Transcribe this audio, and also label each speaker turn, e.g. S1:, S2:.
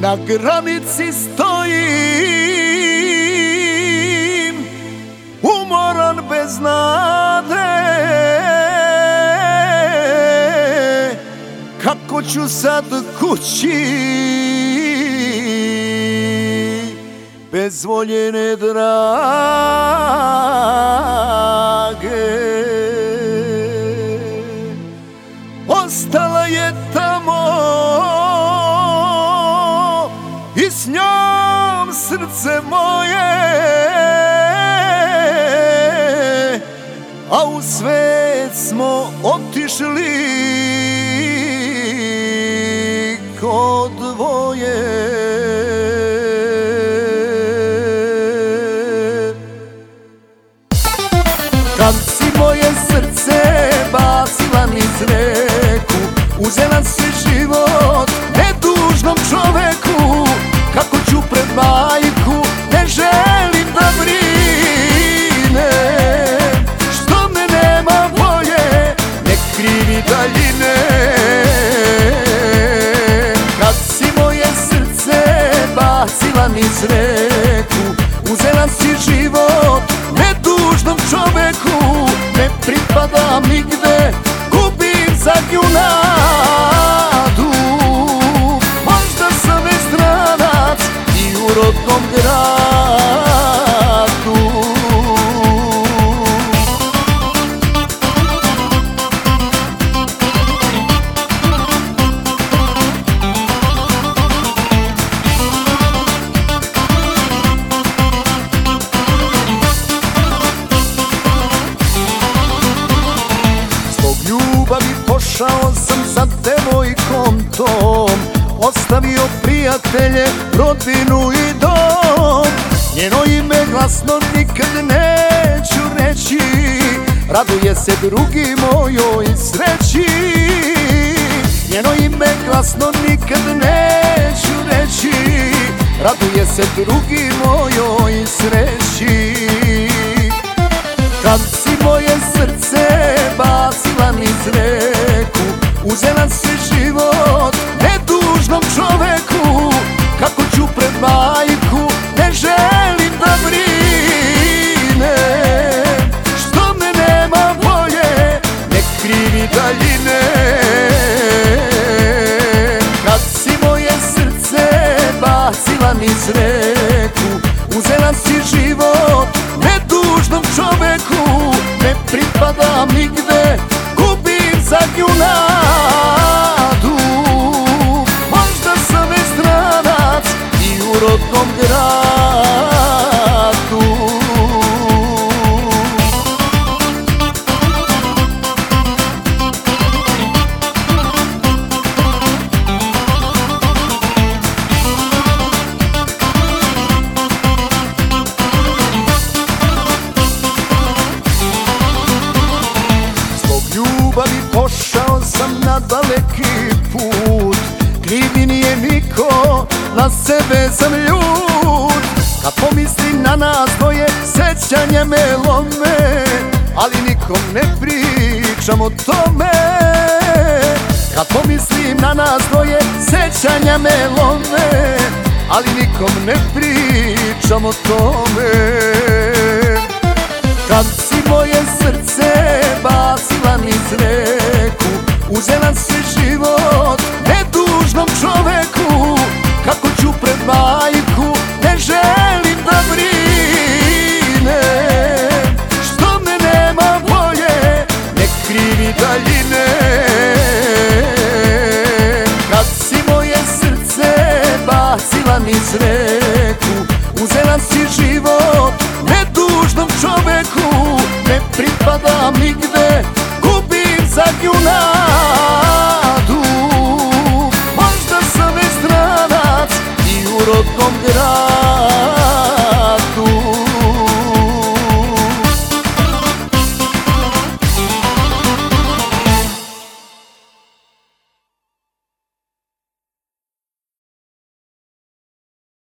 S1: Na granici stojim Umoran bez nade. Kako ću sad kući? Bez voljene drage. Ostala je tamo s njom srce moje. A u svet smo otišli Kod dvoje daljine. Kad si moje srce bacila niz reku Uzela si život nedužnom čoveku Ne pripadam nigde, gubim zadnju nadu. Možda sam stranac i u rodnom gradu pošao sam za devojkom tom Ostavio prijatelje, rodinu i dom. Njeno ime glasno nikad neću reći Raduje se drugi mojoj sreći. Njeno ime glasno nikad neću reći Raduje se drugi mojoj sreći. Kad si moje srce reku Uzela si daleki put. Krivi nije niko, na sebe sam ljud Kad pomislim na nas dvoje, sećanje me lome Ali nikom ne pričam o tome. Kad pomislim na nas dvoje, sećanja me lome Ali nikom ne pričam o tome. Kad si moje srce reku. Uzela si život nedužnom čoveku Ne pripadam nigde, gubim zadnju nadu. Možda sam stranac i u rodnom gradu